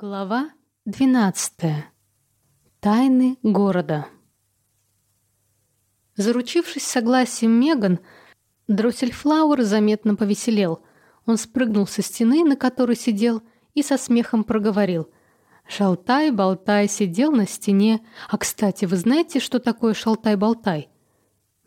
Глава 12. Тайны города. Заручившись согласием Меган, Дроссельфлауэр заметно повеселел. Он спрыгнул со стены, на которой сидел, и со смехом проговорил. Шалтай-болтай сидел на стене. А, кстати, вы знаете, что такое шалтай-болтай?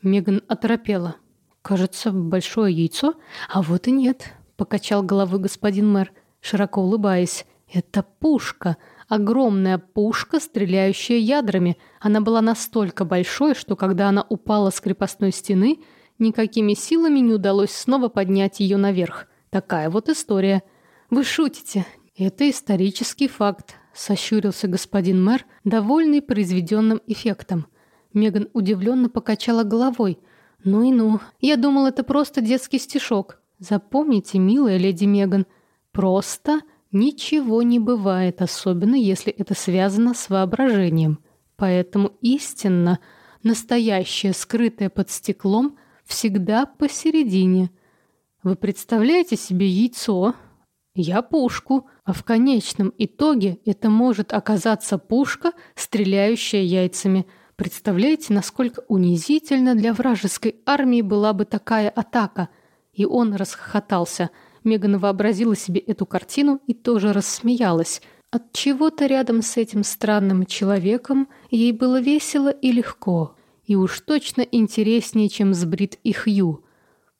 Меган оторопела. Кажется, большое яйцо? А вот и нет, покачал головой господин мэр, широко улыбаясь. Это пушка, огромная пушка, стреляющая ядрами. Она была настолько большой, что когда она упала с крепостной стены, никакими силами не удалось снова поднять ее наверх. Такая вот история. Вы шутите? Это исторический факт, сощурился господин мэр, довольный произведенным эффектом. Меган удивленно покачала головой. Ну и ну. Я думал, это просто детский стишок. Запомните, милая леди Меган, просто Ничего не бывает, особенно если это связано с воображением. Поэтому истинно, настоящее, скрытое под стеклом, всегда посередине. Вы представляете себе яйцо? Я пушку, а в конечном итоге это может оказаться пушка, стреляющая яйцами. Представляете, насколько унизительно для вражеской армии была бы такая атака? И он расхохотался – Меган вообразила себе эту картину и тоже рассмеялась. От чего-то рядом с этим странным человеком ей было весело и легко, и уж точно интереснее, чем с Брит и Хью.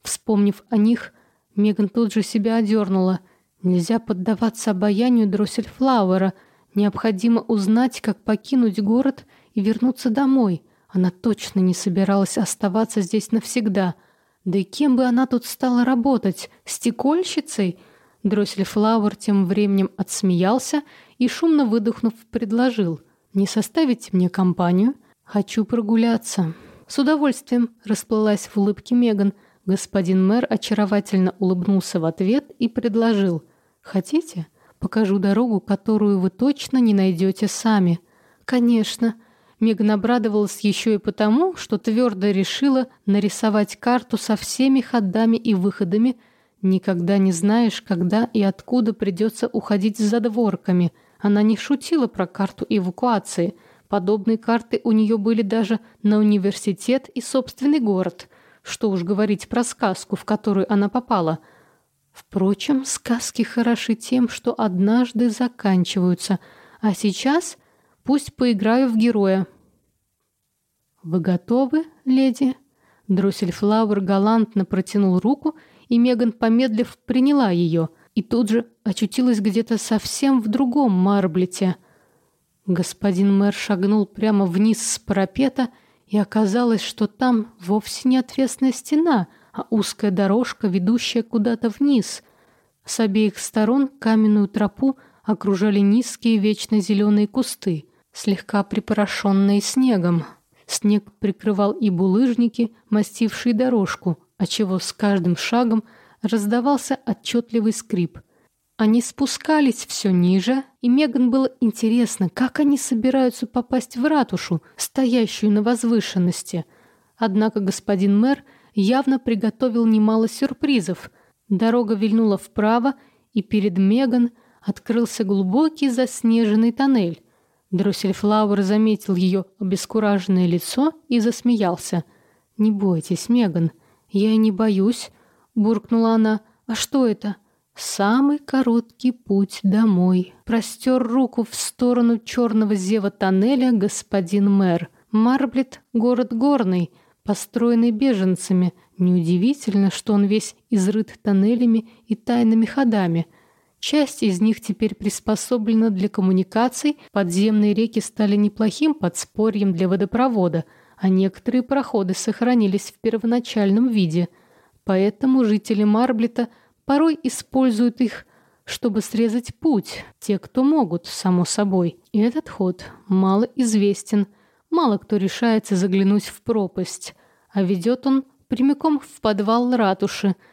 Вспомнив о них, Меган тут же себя одернула. Нельзя поддаваться обаянию Дроссельфлауэра. Необходимо узнать, как покинуть город и вернуться домой. Она точно не собиралась оставаться здесь навсегда — да и кем бы она тут стала работать? Стекольщицей? Дроссельфлауэр тем временем отсмеялся и, шумно выдохнув, предложил. «Не составите мне компанию? Хочу прогуляться». «С удовольствием», — расплылась в улыбке Меган. Господин мэр очаровательно улыбнулся в ответ и предложил. «Хотите? Покажу дорогу, которую вы точно не найдете сами». «Конечно», Меган обрадовалась еще и потому, что твердо решила нарисовать карту со всеми ходами и выходами. Никогда не знаешь, когда и откуда придется уходить с задворками. Она не шутила про карту эвакуации. Подобные карты у нее были даже на университет и собственный город. Что уж говорить про сказку, в которую она попала. Впрочем, сказки хороши тем, что однажды заканчиваются, а сейчас пусть поиграю в героя. «Вы готовы, леди?» Дроссельфлауэр галантно протянул руку, и Меган, помедлив, приняла ее, и тут же очутилась где-то совсем в другом марблете. Господин мэр шагнул прямо вниз с парапета, и оказалось, что там вовсе не отвесная стена, а узкая дорожка, ведущая куда-то вниз. С обеих сторон каменную тропу окружали низкие вечно зеленые кусты, слегка припорошенные снегом. Снег прикрывал и булыжники, мастившие дорожку, отчего с каждым шагом раздавался отчетливый скрип. Они спускались все ниже, и Меган было интересно, как они собираются попасть в ратушу, стоящую на возвышенности. Однако господин мэр явно приготовил немало сюрпризов. Дорога вильнула вправо, и перед Меган открылся глубокий заснеженный тоннель. Дроссельфлауэр заметил ее обескураженное лицо и засмеялся. «Не бойтесь, Меган, я не боюсь», — буркнула она. «А что это?» «Самый короткий путь домой». Простер руку в сторону черного зева тоннеля господин мэр. Марблет — город горный, построенный беженцами. Неудивительно, что он весь изрыт тоннелями и тайными ходами — Часть из них теперь приспособлена для коммуникаций, подземные реки стали неплохим подспорьем для водопровода, а некоторые проходы сохранились в первоначальном виде. Поэтому жители Марблета порой используют их, чтобы срезать путь, те, кто могут, само собой. И этот ход мало известен, мало кто решается заглянуть в пропасть, а ведет он прямиком в подвал ратуши –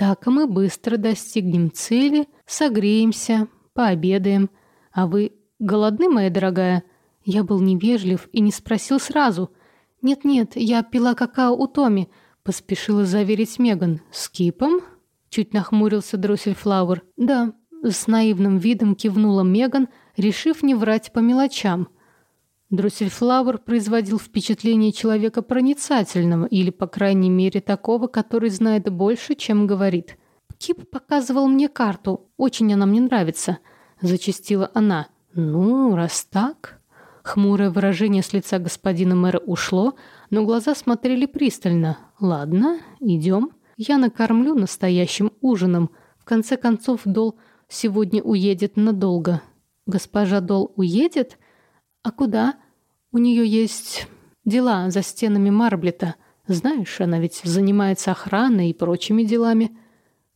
так мы быстро достигнем цели, согреемся, пообедаем. А вы голодны, моя дорогая? Я был невежлив и не спросил сразу. Нет-нет, я пила какао у Томи, поспешила заверить Меган. С кипом? Чуть нахмурился Дроссельфлауэр. Да, С наивным видом кивнула Меган, решив не врать по мелочам. Дроссельфлауэр производил впечатление человека проницательного или, по крайней мере, такого, который знает больше, чем говорит. «Кип показывал мне карту. Очень она мне нравится», — зачастила она. «Ну, раз так...» Хмурое выражение с лица господина мэра ушло, но глаза смотрели пристально. «Ладно, идем. Я накормлю настоящим ужином. В конце концов, Дол сегодня уедет надолго». «Госпожа Дол уедет? А куда? У нее есть дела за стенами Марблета. Знаешь, она ведь занимается охраной и прочими делами.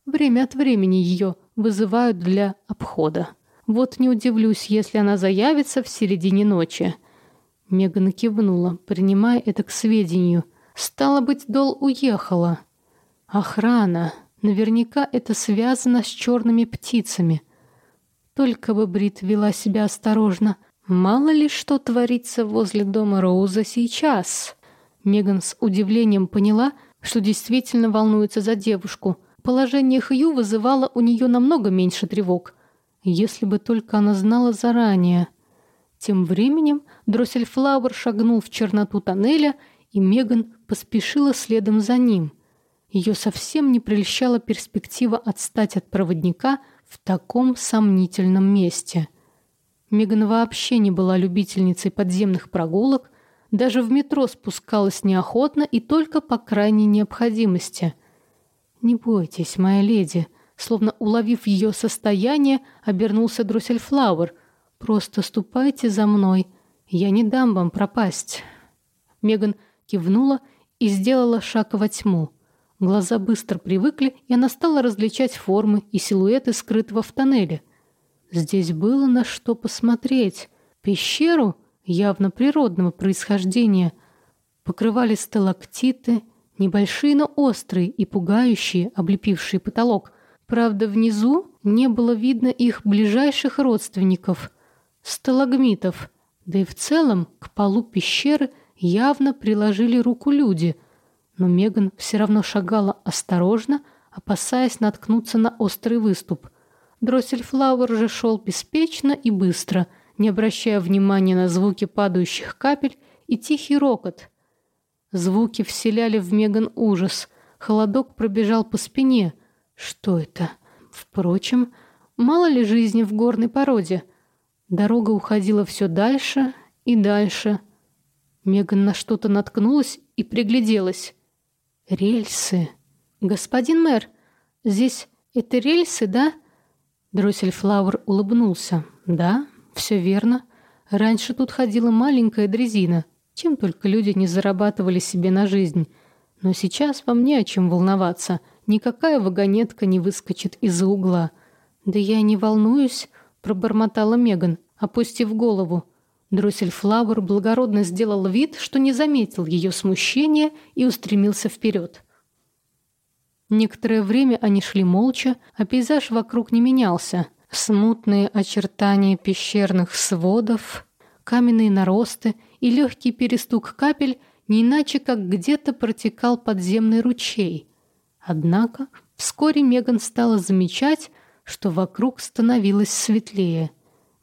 Время от времени ее вызывают для обхода». Вот не удивлюсь, если она заявится в середине ночи. Меган кивнула, принимая это к сведению. Стало быть, Дол уехала. Охрана. Наверняка это связано с черными птицами. Только бы Брит вела себя осторожно. Мало ли что творится возле дома Роуза сейчас. Меган с удивлением поняла, что действительно волнуется за девушку. Положение Хью вызывало у нее намного меньше тревог. Если бы только она знала заранее. Тем временем Дроссельфлауэр шагнул в черноту тоннеля, и Меган поспешила следом за ним. Ее совсем не прельщала перспектива отстать от проводника в таком сомнительном месте. Меган вообще не была любительницей подземных прогулок, даже в метро спускалась неохотно и только по крайней необходимости. «Не бойтесь, моя леди», Словно уловив ее состояние, обернулся Дроссельфлауэр. «Просто ступайте за мной. Я не дам вам пропасть». Меган кивнула и сделала шаг во тьму. Глаза быстро привыкли, и она стала различать формы и силуэты скрытого в тоннеле. Здесь было на что посмотреть. Пещеру, явно природного происхождения, покрывали сталактиты, небольшие, но острые и пугающие, облепившие потолок. Правда, внизу не было видно их ближайших родственников, сталагмитов, да и в целом к полу пещеры явно приложили руку люди, но Меган все равно шагала осторожно, опасаясь наткнуться на острый выступ. Дроссельфлауэр же шел беспечно и быстро, не обращая внимания на звуки падающих капель и тихий рокот. Звуки вселяли в Меган ужас. Холодок пробежал по спине — что это? Впрочем, мало ли жизни в горной породе. Дорога уходила все дальше и дальше. Меган на что-то наткнулась и пригляделась. Рельсы. Господин мэр, здесь это рельсы, да? Дроссельфлауэр улыбнулся. Да, все верно. Раньше тут ходила маленькая дрезина. Чем только люди не зарабатывали себе на жизнь. Но сейчас вам не о чем волноваться — Никакая вагонетка не выскочит из-за угла. «Да я не волнуюсь», — пробормотала Меган, опустив голову. Дроссельфлауэр благородно сделал вид, что не заметил ее смущения и устремился вперед. Некоторое время они шли молча, а пейзаж вокруг не менялся. Смутные очертания пещерных сводов, каменные наросты и легкий перестук капель не иначе, как где-то протекал подземный ручей — Однако вскоре Меган стала замечать, что вокруг становилось светлее.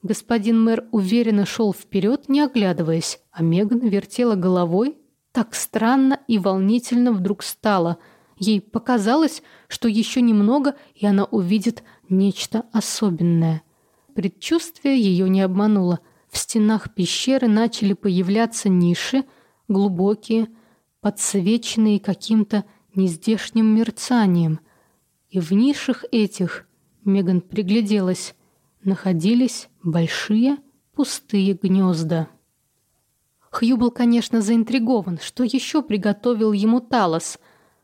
Господин мэр уверенно шел вперед, не оглядываясь, а Меган вертела головой. Так странно и волнительно вдруг стало. Ей показалось, что еще немного, и она увидит нечто особенное. Предчувствие ее не обмануло. В стенах пещеры начали появляться ниши, глубокие, подсвеченные каким-то нездешним мерцанием, и в нишах этих, Меган пригляделась, находились большие пустые гнезда. Хью был, конечно, заинтригован, что еще приготовил ему Талос.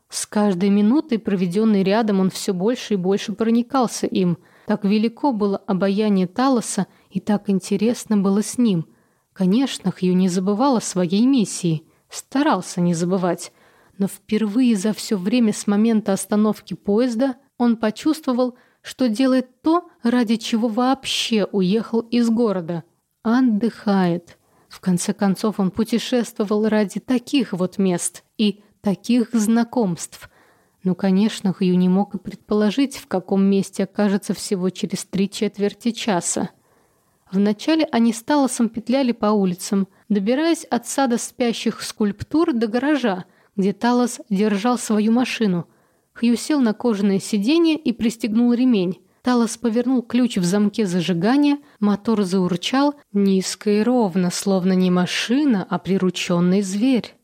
С каждой минутой, проведенной рядом, он все больше и больше проникался им. Так велико было обаяние Талоса, и так интересно было с ним. Конечно, Хью не забывал о своей миссии, старался не забывать но впервые за все время с момента остановки поезда он почувствовал, что делает то, ради чего вообще уехал из города. Отдыхает. В конце концов, он путешествовал ради таких вот мест и таких знакомств. Ну, конечно, Хью не мог и предположить, в каком месте окажется всего через три четверти часа. Вначале они с Талосом петляли по улицам, добираясь от сада спящих скульптур до гаража, где Талос держал свою машину. Хью сел на кожаное сиденье и пристегнул ремень. Талос повернул ключ в замке зажигания, мотор заурчал низко и ровно, словно не машина, а прирученный зверь.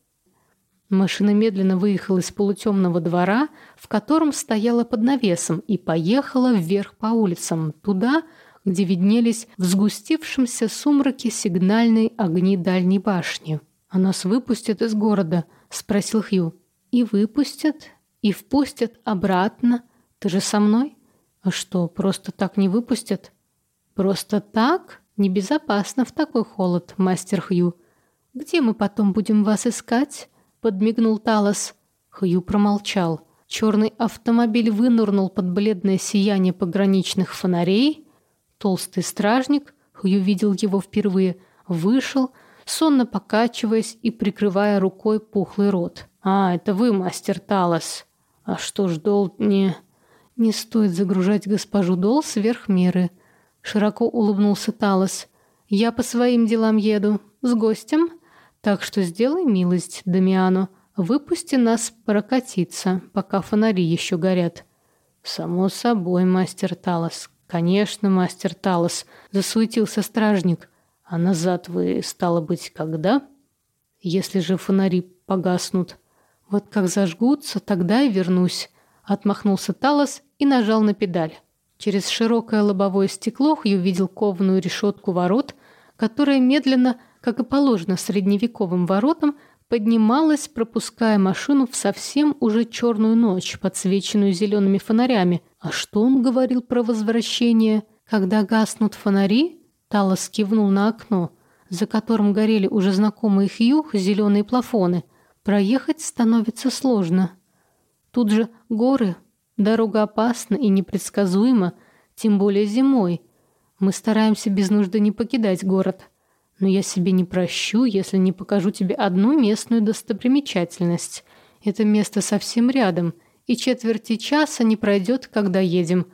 Машина медленно выехала из полутемного двора, в котором стояла под навесом, и поехала вверх по улицам, туда, где виднелись в сгустившемся сумраке сигнальные огни дальней башни. «А нас выпустят из города?» — спросил Хью. «И выпустят, и впустят обратно. Ты же со мной?» «А что, просто так не выпустят?» «Просто так? Небезопасно в такой холод, мастер Хью. Где мы потом будем вас искать?» Подмигнул Талос. Хью промолчал. Черный автомобиль вынырнул под бледное сияние пограничных фонарей. Толстый стражник, Хью видел его впервые, вышел, сонно покачиваясь и прикрывая рукой пухлый рот. «А, это вы, мастер Талос. А что ж, Дол не...» «Не стоит загружать госпожу Дол сверх меры», — широко улыбнулся Талос. «Я по своим делам еду. С гостем?» Так что сделай милость, Дамиану, выпусти нас прокатиться, пока фонари еще горят. Само собой, мастер Талос. Конечно, мастер Талос, засуетился стражник. А назад вы, стало быть, когда? Если же фонари погаснут. Вот как зажгутся, тогда и вернусь. Отмахнулся Талос и нажал на педаль. Через широкое лобовое стекло Хью видел кованую решетку ворот, которая медленно как и положено средневековым воротам, поднималась, пропуская машину в совсем уже черную ночь, подсвеченную зелеными фонарями. А что он говорил про возвращение? Когда гаснут фонари, Талос кивнул на окно, за которым горели уже знакомые Хью зеленые плафоны. Проехать становится сложно. Тут же горы, дорога опасна и непредсказуема, тем более зимой. Мы стараемся без нужды не покидать город но я себе не прощу, если не покажу тебе одну местную достопримечательность. Это место совсем рядом, и четверти часа не пройдет, когда едем.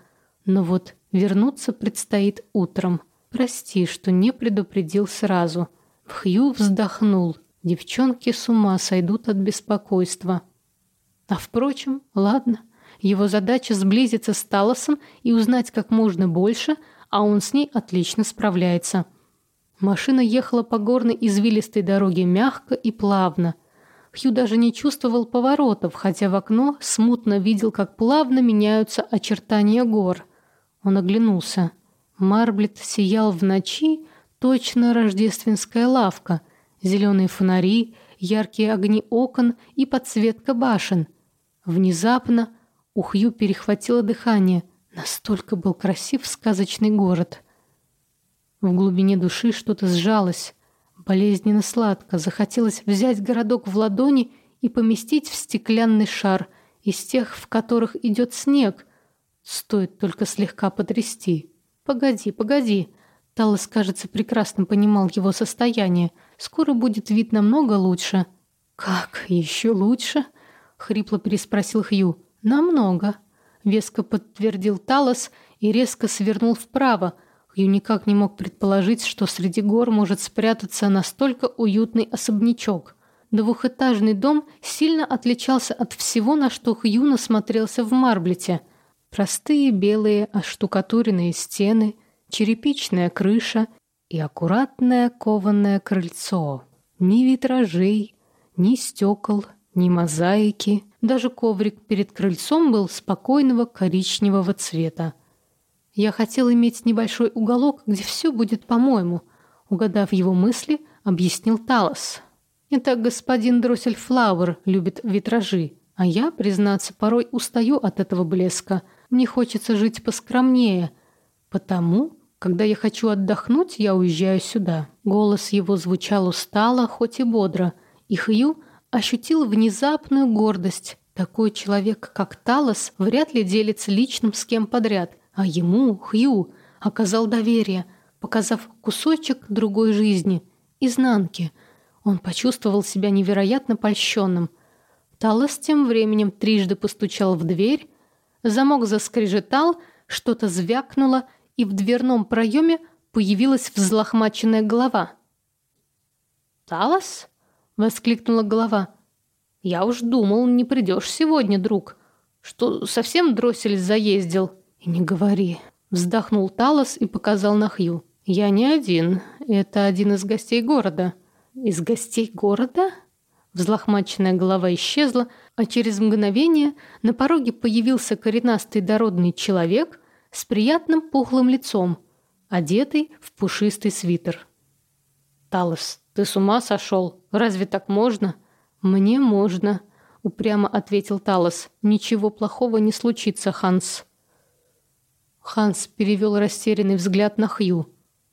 Но вот вернуться предстоит утром. Прости, что не предупредил сразу. Хью вздохнул. Девчонки с ума сойдут от беспокойства. А впрочем, ладно. Его задача сблизиться с Талосом и узнать как можно больше, а он с ней отлично справляется. Машина ехала по горной извилистой дороге мягко и плавно. Хью даже не чувствовал поворотов, хотя в окно смутно видел, как плавно меняются очертания гор. Он оглянулся. Марблет сиял в ночи, точно рождественская лавка. Зеленые фонари, яркие огни окон и подсветка башен. Внезапно у Хью перехватило дыхание. Настолько был красив сказочный город — в глубине души что-то сжалось, болезненно сладко. Захотелось взять городок в ладони и поместить в стеклянный шар из тех, в которых идет снег. Стоит только слегка потрясти. «Погоди, погоди!» Талос, кажется, прекрасно понимал его состояние. «Скоро будет вид намного лучше». «Как? Еще лучше?» — хрипло переспросил Хью. «Намного», — веско подтвердил Талос и резко свернул вправо, Хью никак не мог предположить, что среди гор может спрятаться настолько уютный особнячок. Двухэтажный дом сильно отличался от всего, на что Хью насмотрелся в Марблете. Простые белые оштукатуренные стены, черепичная крыша и аккуратное кованое крыльцо. Ни витражей, ни стекол, ни мозаики. Даже коврик перед крыльцом был спокойного коричневого цвета. Я хотел иметь небольшой уголок, где все будет по-моему. Угадав его мысли, объяснил Талос. Это господин Дроссельфлауэр любит витражи, а я, признаться, порой устаю от этого блеска. Мне хочется жить поскромнее. Потому, когда я хочу отдохнуть, я уезжаю сюда. Голос его звучал устало, хоть и бодро, и Хью ощутил внезапную гордость. Такой человек, как Талос, вряд ли делится личным с кем подряд – а ему, Хью, оказал доверие, показав кусочек другой жизни, изнанки. Он почувствовал себя невероятно польщенным. Талос тем временем трижды постучал в дверь, замок заскрежетал, что-то звякнуло, и в дверном проеме появилась взлохмаченная голова. «Талос?» — воскликнула голова. «Я уж думал, не придешь сегодня, друг. Что, совсем дроссель заездил?» «И не говори», — вздохнул Талос и показал на Хью. «Я не один. Это один из гостей города». «Из гостей города?» Взлохмаченная голова исчезла, а через мгновение на пороге появился коренастый дородный человек с приятным пухлым лицом, одетый в пушистый свитер. «Талос, ты с ума сошел? Разве так можно?» «Мне можно», — упрямо ответил Талос. «Ничего плохого не случится, Ханс». Ханс перевел растерянный взгляд на Хью.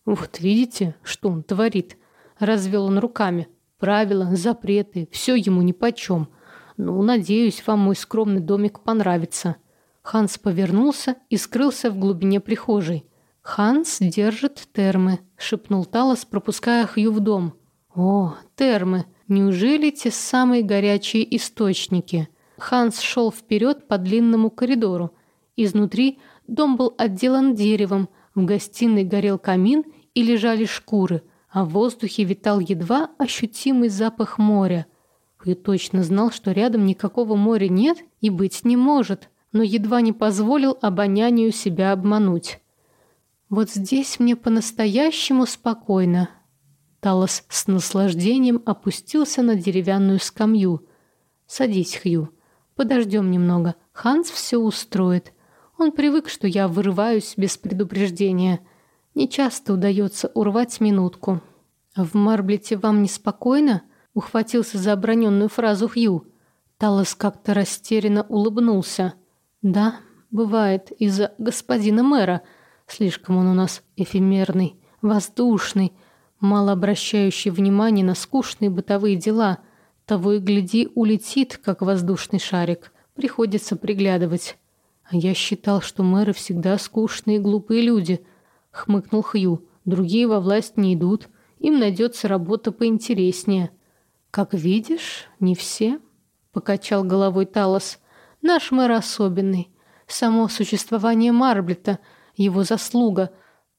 «Вот видите, что он творит?» Развел он руками. «Правила, запреты, все ему нипочем. Ну, надеюсь, вам мой скромный домик понравится». Ханс повернулся и скрылся в глубине прихожей. «Ханс держит термы», — шепнул Талос, пропуская Хью в дом. «О, термы! Неужели те самые горячие источники?» Ханс шел вперед по длинному коридору. Изнутри дом был отделан деревом, в гостиной горел камин и лежали шкуры, а в воздухе витал едва ощутимый запах моря. Хью точно знал, что рядом никакого моря нет и быть не может, но едва не позволил обонянию себя обмануть. «Вот здесь мне по-настоящему спокойно». Талос с наслаждением опустился на деревянную скамью. «Садись, Хью. Подождем немного. Ханс все устроит. Он привык, что я вырываюсь без предупреждения. Не часто удается урвать минутку». «В Марблете вам неспокойно?» — ухватился за оброненную фразу Хью. Талос как-то растерянно улыбнулся. «Да, бывает, из-за господина мэра», Слишком он у нас эфемерный, воздушный, мало обращающий внимания на скучные бытовые дела. Того и гляди, улетит, как воздушный шарик. Приходится приглядывать. А я считал, что мэры всегда скучные и глупые люди. Хмыкнул Хью. Другие во власть не идут. Им найдется работа поинтереснее. Как видишь, не все. Покачал головой Талос. Наш мэр особенный. Само существование Марблета — его заслуга.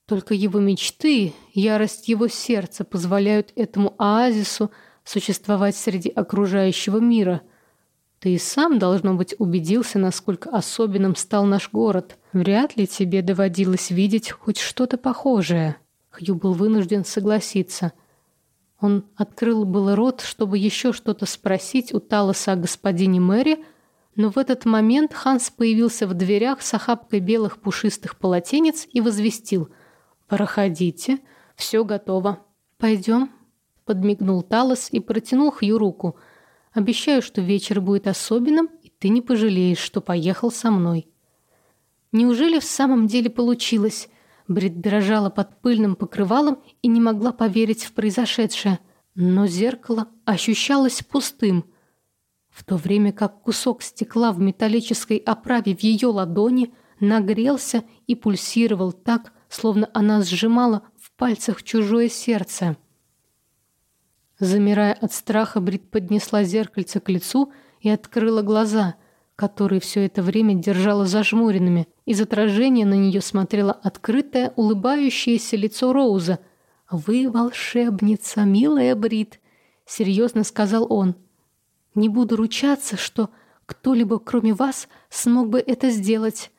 Только его мечты, ярость его сердца позволяют этому оазису существовать среди окружающего мира. Ты и сам, должно быть, убедился, насколько особенным стал наш город. Вряд ли тебе доводилось видеть хоть что-то похожее. Хью был вынужден согласиться. Он открыл был рот, чтобы еще что-то спросить у Талоса о господине Мэри, но в этот момент Ханс появился в дверях с охапкой белых пушистых полотенец и возвестил «Проходите, все готово». «Пойдем», — подмигнул Талос и протянул Хью руку. «Обещаю, что вечер будет особенным, и ты не пожалеешь, что поехал со мной». Неужели в самом деле получилось? Брит дрожала под пыльным покрывалом и не могла поверить в произошедшее. Но зеркало ощущалось пустым — в то время как кусок стекла в металлической оправе в ее ладони нагрелся и пульсировал так, словно она сжимала в пальцах чужое сердце. Замирая от страха, Брит поднесла зеркальце к лицу и открыла глаза, которые все это время держала зажмуренными. Из отражения на нее смотрело открытое, улыбающееся лицо Роуза. «Вы волшебница, милая Брит», — серьезно сказал он. Не буду ручаться, что кто-либо, кроме вас, смог бы это сделать.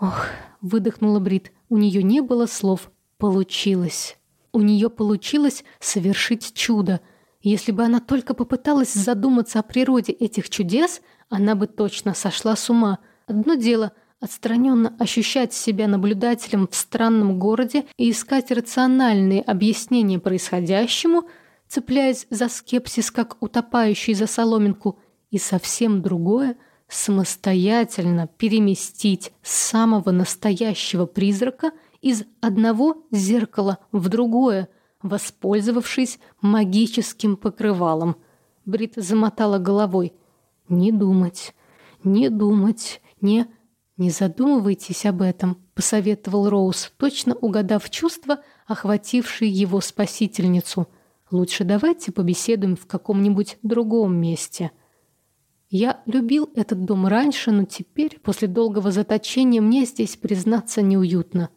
Ох, выдохнула Брит. У нее не было слов. Получилось. У нее получилось совершить чудо. Если бы она только попыталась задуматься о природе этих чудес, она бы точно сошла с ума. Одно дело отстраненно ощущать себя наблюдателем в странном городе и искать рациональные объяснения происходящему – цепляясь за скепсис, как утопающий за соломинку, и совсем другое — самостоятельно переместить самого настоящего призрака из одного зеркала в другое, воспользовавшись магическим покрывалом. Брит замотала головой. «Не думать, не думать, не...» «Не задумывайтесь об этом», — посоветовал Роуз, точно угадав чувства, охватившие его спасительницу — Лучше давайте побеседуем в каком-нибудь другом месте. Я любил этот дом раньше, но теперь, после долгого заточения, мне здесь, признаться, неуютно.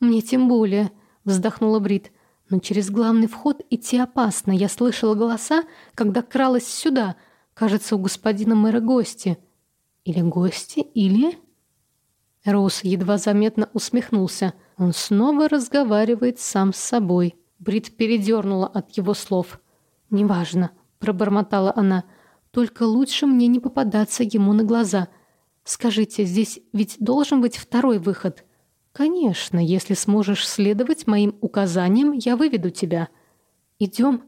Мне тем более, вздохнула Брит. Но через главный вход идти опасно. Я слышала голоса, когда кралась сюда. Кажется, у господина мэра гости. Или гости, или... Роуз едва заметно усмехнулся. Он снова разговаривает сам с собой. Брит передернула от его слов. «Неважно», — пробормотала она. «Только лучше мне не попадаться ему на глаза. Скажите, здесь ведь должен быть второй выход?» «Конечно, если сможешь следовать моим указаниям, я выведу тебя». «Идем».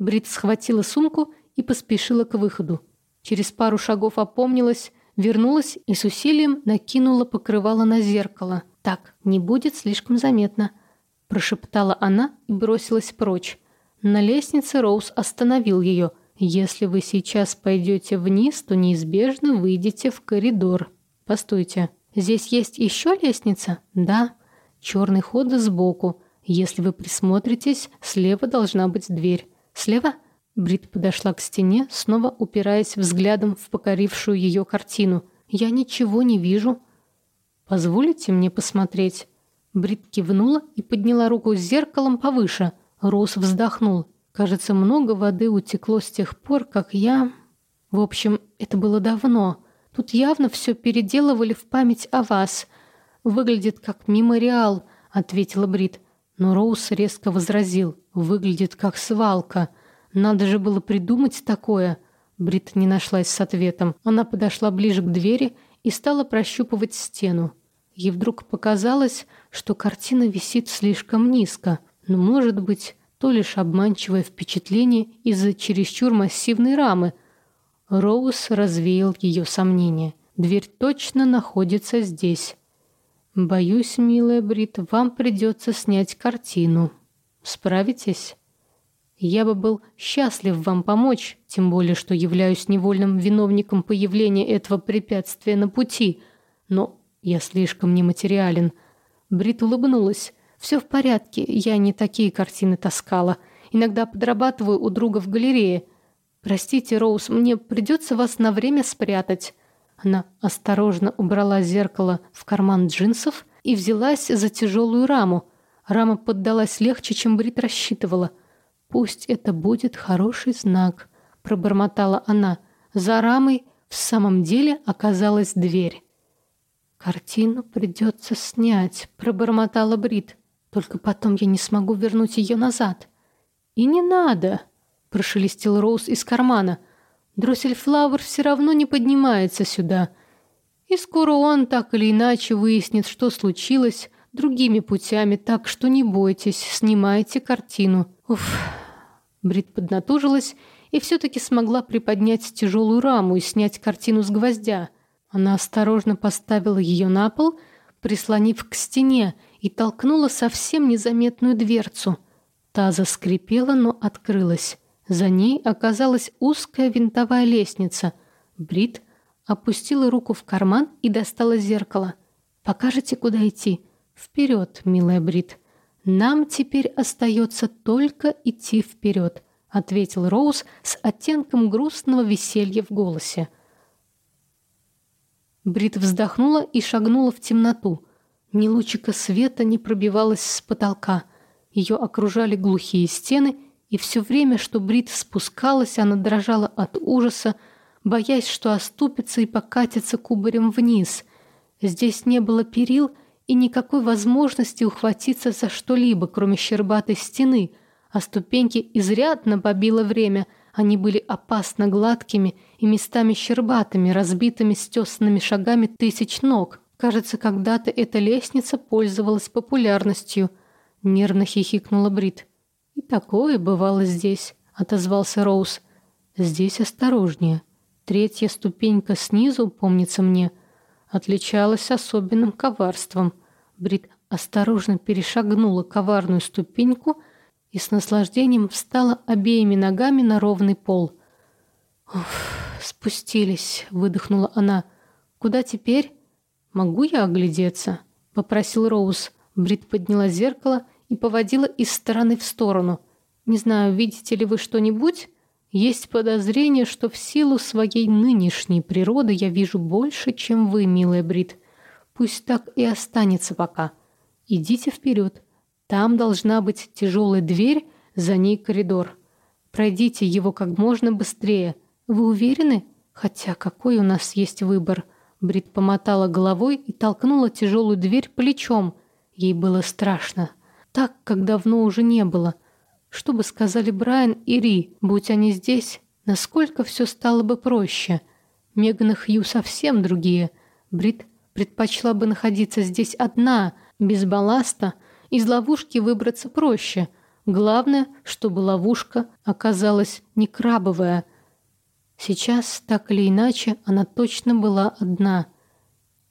Брит схватила сумку и поспешила к выходу. Через пару шагов опомнилась, вернулась и с усилием накинула покрывало на зеркало. «Так, не будет слишком заметно», – прошептала она и бросилась прочь. На лестнице Роуз остановил ее. «Если вы сейчас пойдете вниз, то неизбежно выйдете в коридор. Постойте, здесь есть еще лестница?» «Да. Черный ход сбоку. Если вы присмотритесь, слева должна быть дверь. Слева?» Брит подошла к стене, снова упираясь взглядом в покорившую ее картину. «Я ничего не вижу». «Позволите мне посмотреть?» Брит кивнула и подняла руку с зеркалом повыше. Рос вздохнул. «Кажется, много воды утекло с тех пор, как я...» «В общем, это было давно. Тут явно все переделывали в память о вас. Выглядит как мемориал», — ответила Брит. Но Роуз резко возразил. «Выглядит как свалка». Надо же было придумать такое. Брит не нашлась с ответом. Она подошла ближе к двери и стала прощупывать стену. Ей вдруг показалось, что картина висит слишком низко. Но, может быть, то лишь обманчивое впечатление из-за чересчур массивной рамы. Роуз развеял ее сомнения. Дверь точно находится здесь. Боюсь, милая Брит, вам придется снять картину. Справитесь? Я бы был счастлив вам помочь, тем более, что являюсь невольным виновником появления этого препятствия на пути. Но я слишком нематериален. Брит улыбнулась. Все в порядке, я не такие картины таскала. Иногда подрабатываю у друга в галерее. Простите, Роуз, мне придется вас на время спрятать. Она осторожно убрала зеркало в карман джинсов и взялась за тяжелую раму. Рама поддалась легче, чем Брит рассчитывала. «Пусть это будет хороший знак», — пробормотала она. За рамой в самом деле оказалась дверь. «Картину придется снять», — пробормотала Брит. «Только потом я не смогу вернуть ее назад». «И не надо», — прошелестел Роуз из кармана. «Дроссельфлауэр все равно не поднимается сюда. И скоро он так или иначе выяснит, что случилось, другими путями, так что не бойтесь, снимайте картину. Уф, Брит поднатужилась и все-таки смогла приподнять тяжелую раму и снять картину с гвоздя. Она осторожно поставила ее на пол, прислонив к стене, и толкнула совсем незаметную дверцу. Та заскрипела, но открылась. За ней оказалась узкая винтовая лестница. Брит опустила руку в карман и достала зеркало. «Покажете, куда идти?» «Вперед, милая Брит». «Нам теперь остается только идти вперед», — ответил Роуз с оттенком грустного веселья в голосе. Брит вздохнула и шагнула в темноту. Ни лучика света не пробивалось с потолка. Ее окружали глухие стены, и все время, что Брит спускалась, она дрожала от ужаса, боясь, что оступится и покатится кубарем вниз. Здесь не было перил, и никакой возможности ухватиться за что-либо, кроме щербатой стены, а ступеньки изрядно побило время, они были опасно гладкими и местами щербатыми, разбитыми стесанными шагами тысяч ног. Кажется, когда-то эта лестница пользовалась популярностью. Нервно хихикнула Брит. «И такое бывало здесь», — отозвался Роуз. «Здесь осторожнее. Третья ступенька снизу, помнится мне, — отличалась особенным коварством. Брит осторожно перешагнула коварную ступеньку и с наслаждением встала обеими ногами на ровный пол. «Уф, спустились», — выдохнула она. «Куда теперь?» «Могу я оглядеться?» — попросил Роуз. Брит подняла зеркало и поводила из стороны в сторону. «Не знаю, видите ли вы что-нибудь?» Есть подозрение, что в силу своей нынешней природы я вижу больше, чем вы, милая Брит. Пусть так и останется пока. Идите вперед. Там должна быть тяжелая дверь, за ней коридор. Пройдите его как можно быстрее. Вы уверены? Хотя какой у нас есть выбор? Брит помотала головой и толкнула тяжелую дверь плечом. Ей было страшно. Так, как давно уже не было. Что бы сказали Брайан и Ри, будь они здесь, насколько все стало бы проще. Меган и Хью совсем другие. Брит предпочла бы находиться здесь одна, без балласта, из ловушки выбраться проще. Главное, чтобы ловушка оказалась не крабовая. Сейчас, так или иначе, она точно была одна.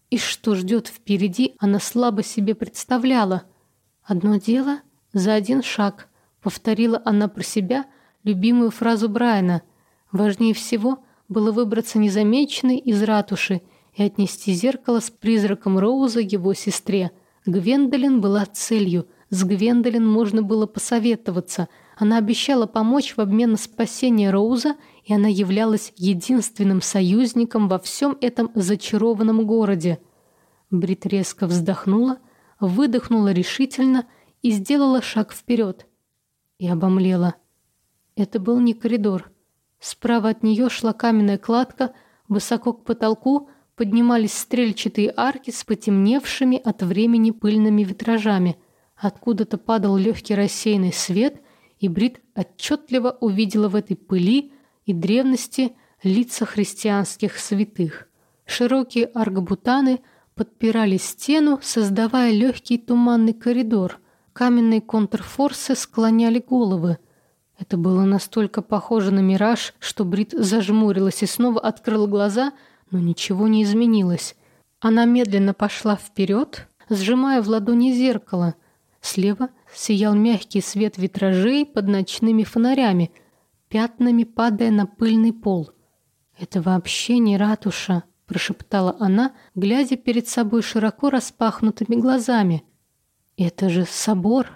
И что ждет впереди, она слабо себе представляла. Одно дело за один шаг — Повторила она про себя любимую фразу Брайана. Важнее всего было выбраться незамеченной из ратуши и отнести зеркало с призраком Роуза его сестре. Гвендолин была целью. С Гвендолин можно было посоветоваться. Она обещала помочь в обмен на спасение Роуза, и она являлась единственным союзником во всем этом зачарованном городе. Брит резко вздохнула, выдохнула решительно и сделала шаг вперед и обомлела. Это был не коридор. Справа от нее шла каменная кладка, высоко к потолку поднимались стрельчатые арки с потемневшими от времени пыльными витражами. Откуда-то падал легкий рассеянный свет, и Брит отчетливо увидела в этой пыли и древности лица христианских святых. Широкие аркбутаны подпирали стену, создавая легкий туманный коридор — Каменные контрфорсы склоняли головы. Это было настолько похоже на мираж, что Брит зажмурилась и снова открыла глаза, но ничего не изменилось. Она медленно пошла вперед, сжимая в ладони зеркало. Слева сиял мягкий свет витражей под ночными фонарями, пятнами падая на пыльный пол. «Это вообще не ратуша», — прошептала она, глядя перед собой широко распахнутыми глазами. Это же собор,